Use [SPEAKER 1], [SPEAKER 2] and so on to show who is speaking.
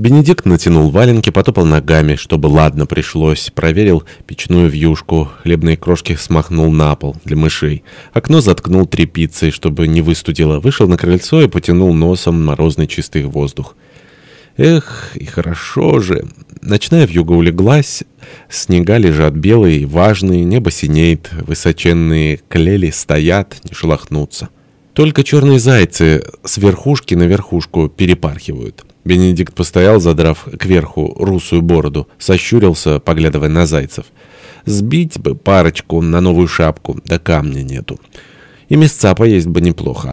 [SPEAKER 1] Бенедикт натянул валенки, потопал ногами, чтобы ладно пришлось, проверил печную вьюшку, хлебные крошки смахнул на пол для мышей. Окно заткнул тряпицей, чтобы не выстудило, вышел на крыльцо и потянул носом морозный чистый воздух. Эх, и хорошо же. Ночная вьюга улеглась, снега лежат белые и важные, небо синеет, высоченные клели стоят, не шелохнутся. Только черные зайцы с верхушки на верхушку перепархивают. Бенедикт постоял, задрав кверху русую бороду, сощурился, поглядывая на зайцев. Сбить бы парочку на новую шапку, да камня нету. И мясца поесть бы неплохо.